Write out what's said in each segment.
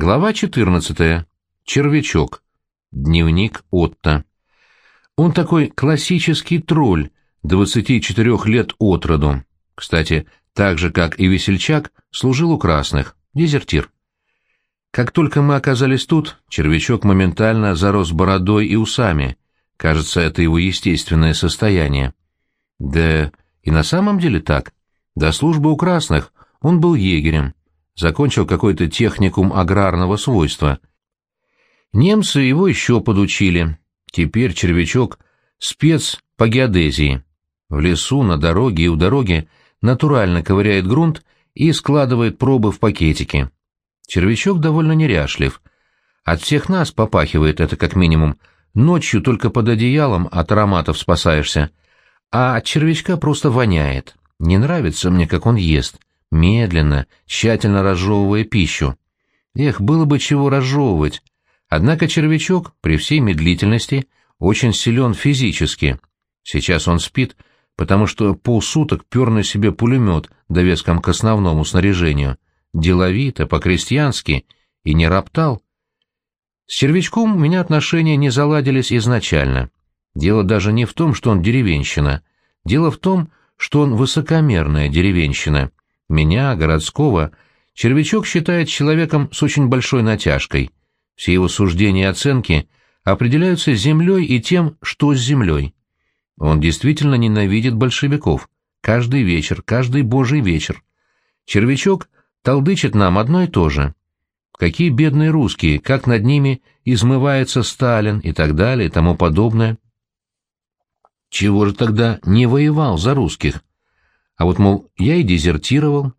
Глава 14. Червячок. Дневник Отто. Он такой классический тролль, 24 лет от роду. Кстати, так же, как и весельчак, служил у красных, дезертир. Как только мы оказались тут, червячок моментально зарос бородой и усами. Кажется, это его естественное состояние. Да и на самом деле так. До службы у красных он был егерем, закончил какой-то техникум аграрного свойства. Немцы его еще подучили. Теперь червячок — спец по геодезии. В лесу, на дороге и у дороги натурально ковыряет грунт и складывает пробы в пакетики. Червячок довольно неряшлив. От всех нас попахивает это как минимум. Ночью только под одеялом от ароматов спасаешься. А от червячка просто воняет. Не нравится мне, как он ест. Медленно, тщательно разжевывая пищу. Эх, было бы чего разжевывать. Однако червячок, при всей медлительности, очень силен физически. Сейчас он спит, потому что полсуток пер на себе пулемет довеском к основному снаряжению деловито, по-крестьянски, и не роптал. С червячком у меня отношения не заладились изначально. Дело даже не в том, что он деревенщина. Дело в том, что он высокомерная деревенщина. Меня, городского, червячок считает человеком с очень большой натяжкой. Все его суждения и оценки определяются землей и тем, что с землей. Он действительно ненавидит большевиков. Каждый вечер, каждый божий вечер. Червячок толдычит нам одно и то же. Какие бедные русские, как над ними измывается Сталин и так далее и тому подобное. Чего же тогда не воевал за русских? А вот, мол, я и дезертировал.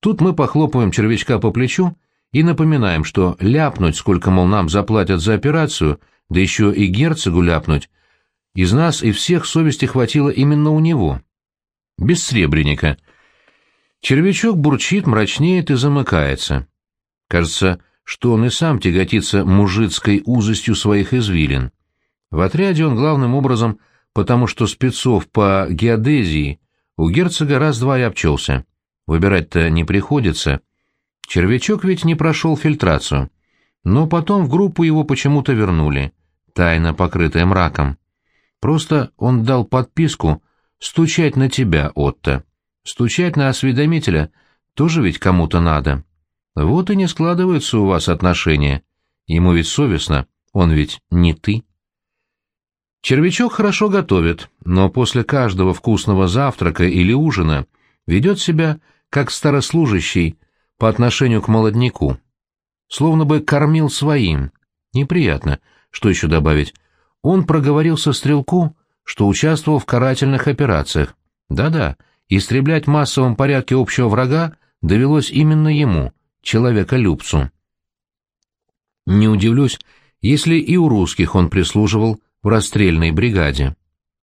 Тут мы похлопываем червячка по плечу и напоминаем, что ляпнуть, сколько, мол, нам заплатят за операцию, да еще и герцогу ляпнуть, из нас и всех совести хватило именно у него. Без сребреника — Червячок бурчит, мрачнеет и замыкается. Кажется, что он и сам тяготится мужицкой узостью своих извилин. В отряде он главным образом, потому что спецов по геодезии у герцога раз-два и обчелся. Выбирать-то не приходится. Червячок ведь не прошел фильтрацию. Но потом в группу его почему-то вернули, тайно покрытая мраком. Просто он дал подписку стучать на тебя, Отто. Стучать на осведомителя тоже ведь кому-то надо. Вот и не складываются у вас отношения. Ему ведь совестно, он ведь не ты. Червячок хорошо готовит, но после каждого вкусного завтрака или ужина ведет себя как старослужащий по отношению к молодняку. Словно бы кормил своим. Неприятно. Что еще добавить? Он проговорился стрелку, что участвовал в карательных операциях. Да-да, Истреблять в массовом порядке общего врага довелось именно ему, человека-любцу. Не удивлюсь, если и у русских он прислуживал в расстрельной бригаде.